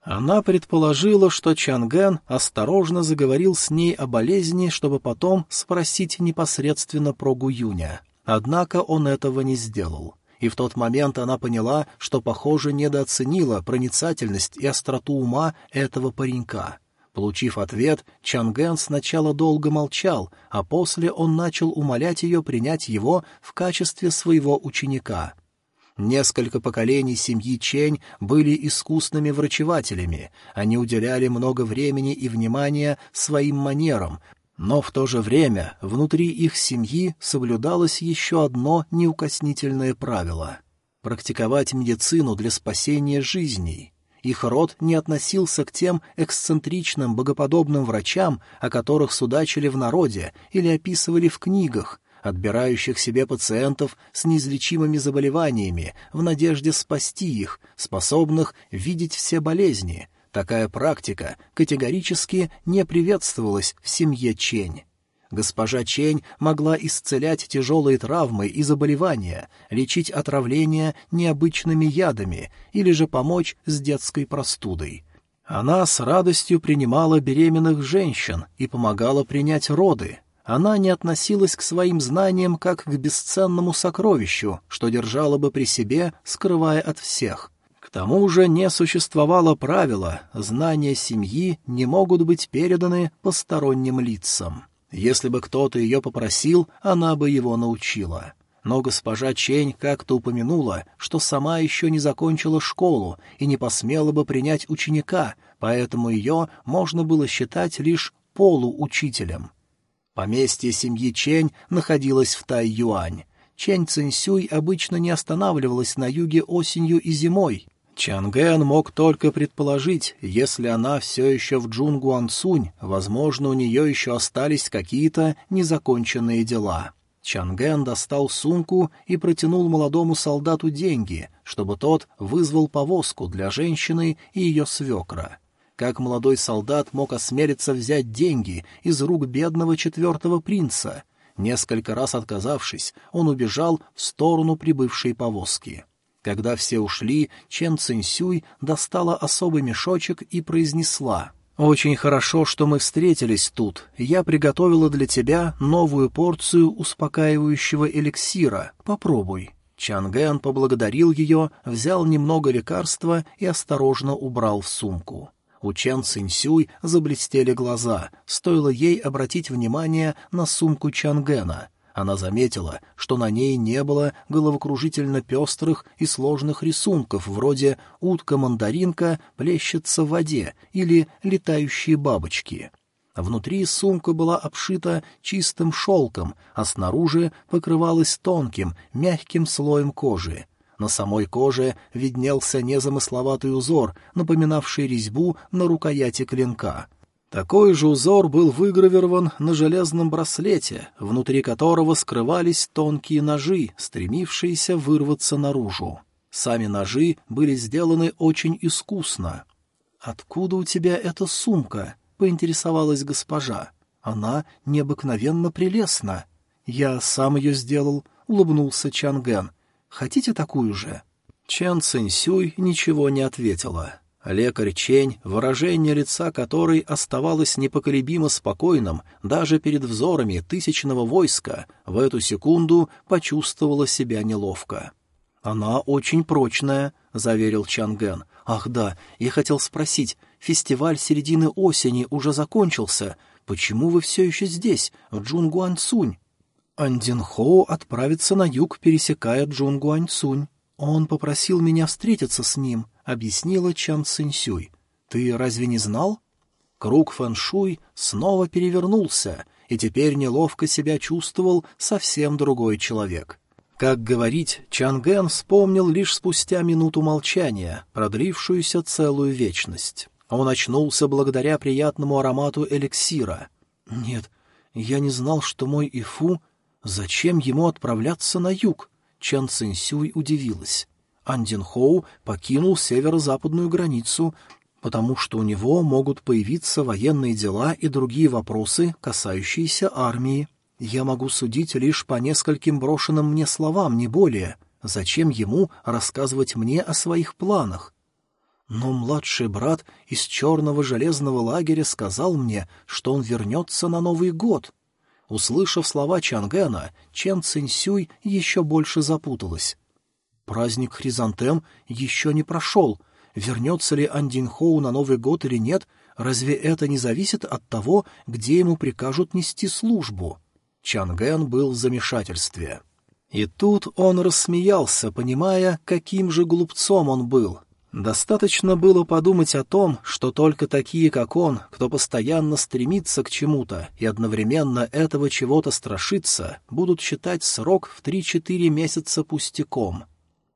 Она предположила, что Чангэн осторожно заговорил с ней о болезни, чтобы потом спросить непосредственно про Гуюня. Однако он этого не сделал и в тот момент она поняла, что, похоже, недооценила проницательность и остроту ума этого паренька. Получив ответ, Чанген сначала долго молчал, а после он начал умолять ее принять его в качестве своего ученика. Несколько поколений семьи Чень были искусными врачевателями, они уделяли много времени и внимания своим манерам, но в то же время внутри их семьи соблюдалось еще одно неукоснительное правило — практиковать медицину для спасения жизней. Их род не относился к тем эксцентричным богоподобным врачам, о которых судачили в народе или описывали в книгах, отбирающих себе пациентов с неизлечимыми заболеваниями в надежде спасти их, способных видеть все болезни — Такая практика категорически не приветствовалась в семье Чень. Госпожа Чень могла исцелять тяжелые травмы и заболевания, лечить отравления необычными ядами или же помочь с детской простудой. Она с радостью принимала беременных женщин и помогала принять роды. Она не относилась к своим знаниям как к бесценному сокровищу, что держала бы при себе, скрывая от всех — тому же не существовало правила, знания семьи не могут быть переданы посторонним лицам. Если бы кто-то ее попросил, она бы его научила. Но госпожа Чень как-то упомянула, что сама еще не закончила школу и не посмела бы принять ученика, поэтому ее можно было считать лишь полуучителем. Поместье семьи Чень находилось в Тай-Юань. Чэнь Цинсюй обычно не останавливалась на юге осенью и зимой, Чангэн мог только предположить, если она все еще в Джунгуансунь, возможно, у нее еще остались какие-то незаконченные дела. Чангэн достал сумку и протянул молодому солдату деньги, чтобы тот вызвал повозку для женщины и ее свекра. Как молодой солдат мог осмелиться взять деньги из рук бедного четвертого принца? Несколько раз отказавшись, он убежал в сторону прибывшей повозки. Когда все ушли, Чен Цинсюй достала особый мешочек и произнесла «Очень хорошо, что мы встретились тут. Я приготовила для тебя новую порцию успокаивающего эликсира. Попробуй». Чанген поблагодарил ее, взял немного лекарства и осторожно убрал в сумку. У Чен Цинсюй заблестели глаза, стоило ей обратить внимание на сумку Чангена — она заметила, что на ней не было головокружительно пестрых и сложных рисунков, вроде «утка-мандаринка плещется в воде» или «летающие бабочки». Внутри сумка была обшита чистым шелком, а снаружи покрывалась тонким, мягким слоем кожи. На самой коже виднелся незамысловатый узор, напоминавший резьбу на рукояти клинка — такой же узор был выгравирован на железном браслете, внутри которого скрывались тонкие ножи, стремившиеся вырваться наружу. Сами ножи были сделаны очень искусно. «Откуда у тебя эта сумка?» — поинтересовалась госпожа. «Она необыкновенно прелестна». «Я сам ее сделал», — улыбнулся Чанген. «Хотите такую же?» Чан Цинсюй ничего не ответила. Лекарь Чень, выражение лица которой оставалось непоколебимо спокойным даже перед взорами тысячного войска, в эту секунду почувствовала себя неловко. «Она очень прочная», — заверил Чанген. «Ах да, я хотел спросить, фестиваль середины осени уже закончился. Почему вы все еще здесь, в Джунгуанцунь?» Андинхоу отправится на юг, пересекая Джунгуанцунь. Он попросил меня встретиться с ним, объяснила Чан Цинсюй. «Ты разве не знал?» Круг фэншуй снова перевернулся, и теперь неловко себя чувствовал совсем другой человек. Как говорить, Чанген вспомнил лишь спустя минуту молчания, продлившуюся целую вечность. Он очнулся благодаря приятному аромату эликсира. «Нет, я не знал, что мой Ифу... Зачем ему отправляться на юг?» Чан Цинсюй удивилась. Андин Хоу покинул северо-западную границу, потому что у него могут появиться военные дела и другие вопросы, касающиеся армии. Я могу судить лишь по нескольким брошенным мне словам, не более. Зачем ему рассказывать мне о своих планах? Но младший брат из черного железного лагеря сказал мне, что он вернется на Новый год. Услышав слова Чангена, Чен Цинсюй еще больше запуталась. Праздник хризантем еще не прошел. Вернется ли Андинхоу на Новый год или нет, разве это не зависит от того, где ему прикажут нести службу? Чанген был в замешательстве. И тут он рассмеялся, понимая, каким же глупцом он был. Достаточно было подумать о том, что только такие, как он, кто постоянно стремится к чему-то и одновременно этого чего-то страшится, будут считать срок в три-четыре месяца пустяком.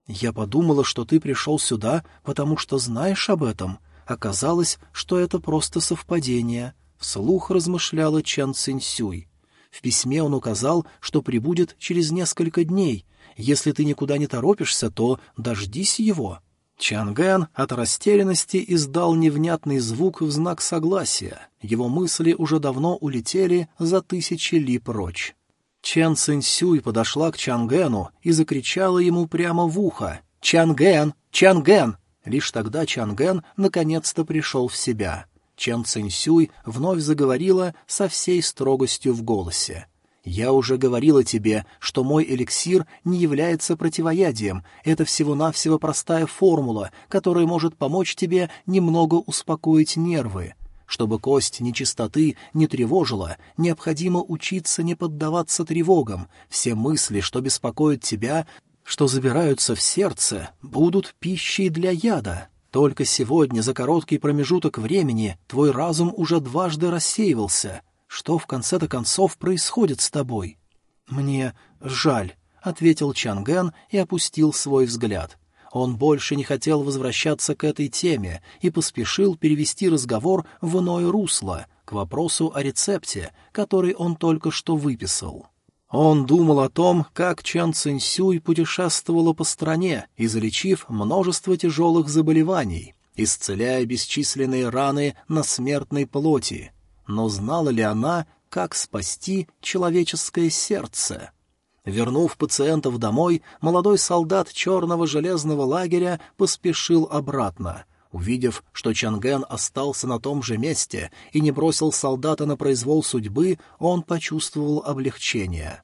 «Я подумала, что ты пришел сюда, потому что знаешь об этом. Оказалось, что это просто совпадение», — вслух размышляла Чан Цинсюй. В письме он указал, что прибудет через несколько дней. Если ты никуда не торопишься, то дождись его. Чангэн от растерянности издал невнятный звук в знак согласия. Его мысли уже давно улетели за тысячи ли прочь. Чен Цинсюй подошла к Чангену и закричала ему прямо в ухо «Чанген! Чанген!» Лишь тогда Чанген наконец-то пришел в себя. Чен Цинсюй вновь заговорила со всей строгостью в голосе. «Я уже говорила тебе, что мой эликсир не является противоядием, это всего-навсего простая формула, которая может помочь тебе немного успокоить нервы. Чтобы кость нечистоты не тревожила, необходимо учиться не поддаваться тревогам. Все мысли, что беспокоят тебя, что забираются в сердце, будут пищей для яда. Только сегодня, за короткий промежуток времени, твой разум уже дважды рассеивался. Что в конце-то концов происходит с тобой? — Мне жаль, — ответил Чанген и опустил свой взгляд. Он больше не хотел возвращаться к этой теме и поспешил перевести разговор в иное русло, к вопросу о рецепте, который он только что выписал. Он думал о том, как Чан Цинсюй путешествовала по стране, излечив множество тяжелых заболеваний, исцеляя бесчисленные раны на смертной плоти. Но знала ли она, как спасти человеческое сердце? Вернув пациентов домой, молодой солдат черного железного лагеря поспешил обратно. Увидев, что Чанген остался на том же месте и не бросил солдата на произвол судьбы, он почувствовал облегчение.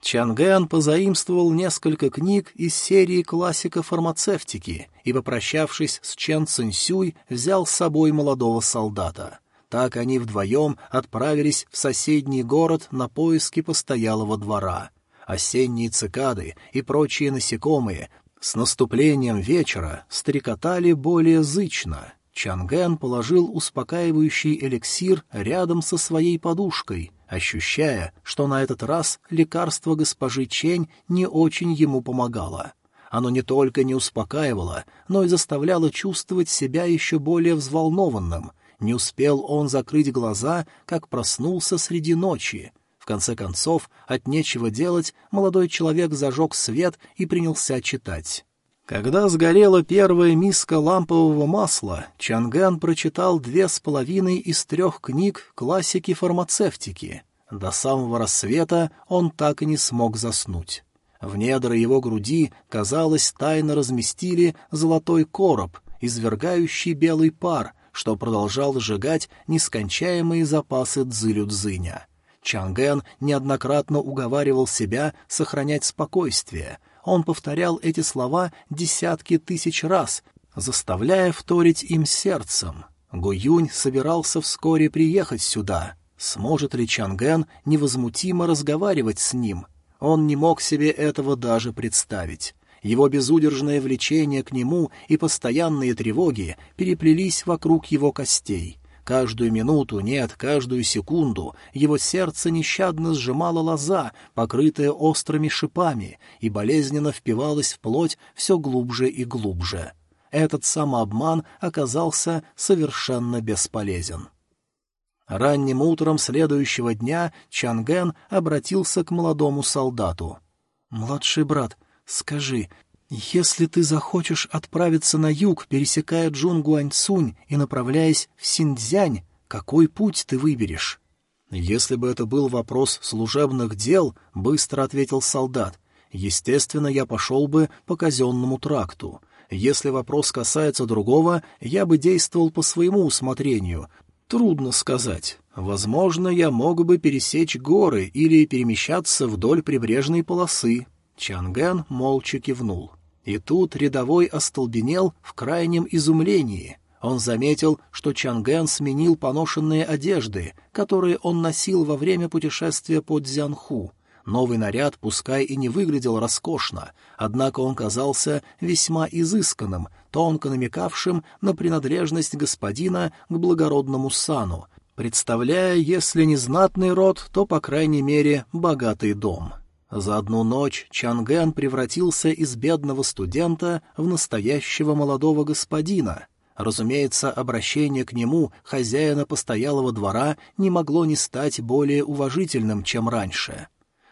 Чанген позаимствовал несколько книг из серии классика фармацевтики и, попрощавшись с Чен Цинсюй, взял с собой молодого солдата. Так они вдвоем отправились в соседний город на поиски постоялого двора. Осенние цикады и прочие насекомые с наступлением вечера стрекотали более зычно. Чанген положил успокаивающий эликсир рядом со своей подушкой, ощущая, что на этот раз лекарство госпожи Чень не очень ему помогало. Оно не только не успокаивало, но и заставляло чувствовать себя еще более взволнованным. Не успел он закрыть глаза, как проснулся среди ночи — в конце концов, от нечего делать, молодой человек зажег свет и принялся читать. Когда сгорела первая миска лампового масла, Чанган прочитал две с половиной из трех книг классики фармацевтики. До самого рассвета он так и не смог заснуть. В недра его груди, казалось, тайно разместили золотой короб, извергающий белый пар, что продолжал сжигать нескончаемые запасы дзылю-дзыня. Чанген неоднократно уговаривал себя сохранять спокойствие. Он повторял эти слова десятки тысяч раз, заставляя вторить им сердцем. Гуюнь собирался вскоре приехать сюда. Сможет ли Чанген невозмутимо разговаривать с ним? Он не мог себе этого даже представить. Его безудержное влечение к нему и постоянные тревоги переплелись вокруг его костей — Каждую минуту, нет, каждую секунду его сердце нещадно сжимало лоза, покрытая острыми шипами, и болезненно впивалось в плоть все глубже и глубже. Этот самообман оказался совершенно бесполезен. Ранним утром следующего дня Чанген обратился к молодому солдату. «Младший брат, скажи, «Если ты захочешь отправиться на юг, пересекая Джунгуаньцунь и направляясь в Синьцзянь, какой путь ты выберешь?» «Если бы это был вопрос служебных дел», — быстро ответил солдат, «естественно, я пошел бы по казенному тракту. Если вопрос касается другого, я бы действовал по своему усмотрению. Трудно сказать. Возможно, я мог бы пересечь горы или перемещаться вдоль прибрежной полосы». Чангэн молча кивнул. И тут рядовой остолбенел в крайнем изумлении. Он заметил, что Чанген сменил поношенные одежды, которые он носил во время путешествия по Дзянху. Новый наряд пускай и не выглядел роскошно, однако он казался весьма изысканным, тонко намекавшим на принадлежность господина к благородному сану, представляя, если не знатный род, то, по крайней мере, богатый дом. За одну ночь Чанген превратился из бедного студента в настоящего молодого господина. Разумеется, обращение к нему, хозяина постоялого двора, не могло не стать более уважительным, чем раньше.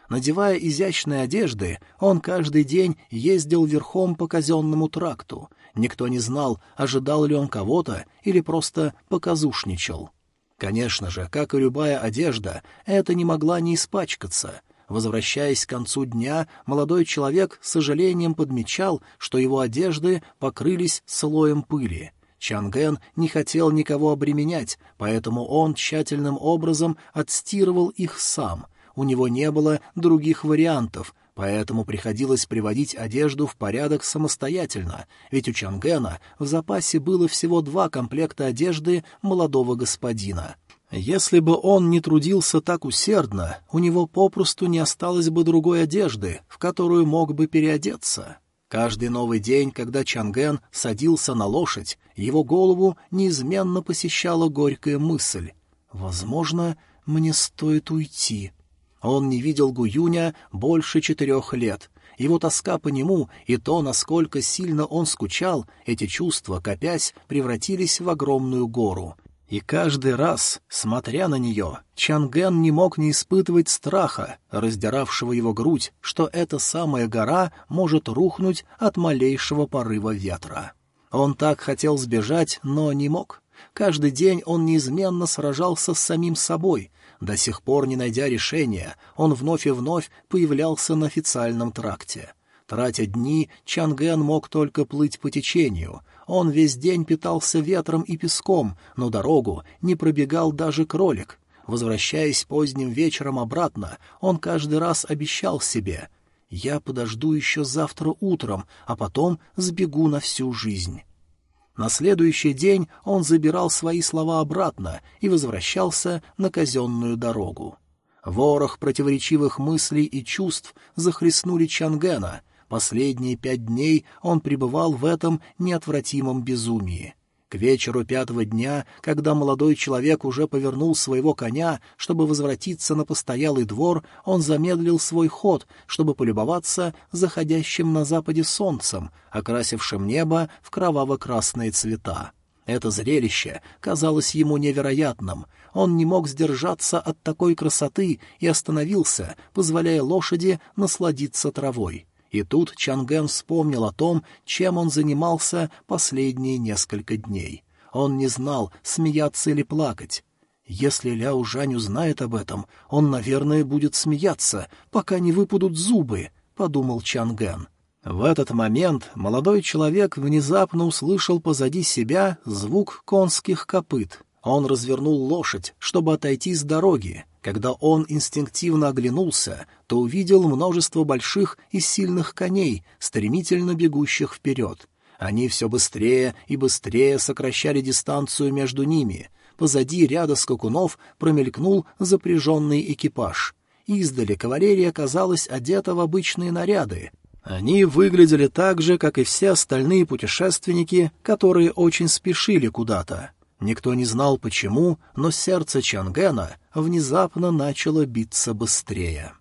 Надевая изящные одежды, он каждый день ездил верхом по казенному тракту. Никто не знал, ожидал ли он кого-то или просто показушничал. Конечно же, как и любая одежда, это не могла не испачкаться — Возвращаясь к концу дня, молодой человек с сожалением подмечал, что его одежды покрылись слоем пыли. Чанген не хотел никого обременять, поэтому он тщательным образом отстирывал их сам. У него не было других вариантов, поэтому приходилось приводить одежду в порядок самостоятельно, ведь у Чангена в запасе было всего два комплекта одежды молодого господина — если бы он не трудился так усердно, у него попросту не осталось бы другой одежды, в которую мог бы переодеться. Каждый новый день, когда Чанген садился на лошадь, его голову неизменно посещала горькая мысль. «Возможно, мне стоит уйти». Он не видел Гуюня больше четырех лет. Его тоска по нему и то, насколько сильно он скучал, эти чувства, копясь, превратились в огромную гору — и каждый раз, смотря на нее, Чанген не мог не испытывать страха, раздиравшего его грудь, что эта самая гора может рухнуть от малейшего порыва ветра. Он так хотел сбежать, но не мог. Каждый день он неизменно сражался с самим собой. До сих пор, не найдя решения, он вновь и вновь появлялся на официальном тракте. Тратя дни, Чанген мог только плыть по течению — Он весь день питался ветром и песком, но дорогу не пробегал даже кролик. Возвращаясь поздним вечером обратно, он каждый раз обещал себе «Я подожду еще завтра утром, а потом сбегу на всю жизнь». На следующий день он забирал свои слова обратно и возвращался на казенную дорогу. Ворох противоречивых мыслей и чувств захлестнули Чангена. Последние пять дней он пребывал в этом неотвратимом безумии. К вечеру пятого дня, когда молодой человек уже повернул своего коня, чтобы возвратиться на постоялый двор, он замедлил свой ход, чтобы полюбоваться заходящим на западе солнцем, окрасившим небо в кроваво-красные цвета. Это зрелище казалось ему невероятным. Он не мог сдержаться от такой красоты и остановился, позволяя лошади насладиться травой. И тут Чанген вспомнил о том, чем он занимался последние несколько дней. Он не знал, смеяться или плакать. Если Ляо Жань узнает об этом, он, наверное, будет смеяться, пока не выпадут зубы, — подумал Чанген. В этот момент молодой человек внезапно услышал позади себя звук конских копыт. Он развернул лошадь, чтобы отойти с дороги. Когда он инстинктивно оглянулся, то увидел множество больших и сильных коней, стремительно бегущих вперед. Они все быстрее и быстрее сокращали дистанцию между ними. Позади ряда скакунов промелькнул запряженный экипаж. Издали кавалерия казалась одета в обычные наряды. Они выглядели так же, как и все остальные путешественники, которые очень спешили куда-то. Никто не знал почему, но сердце Чангена внезапно начало биться быстрее.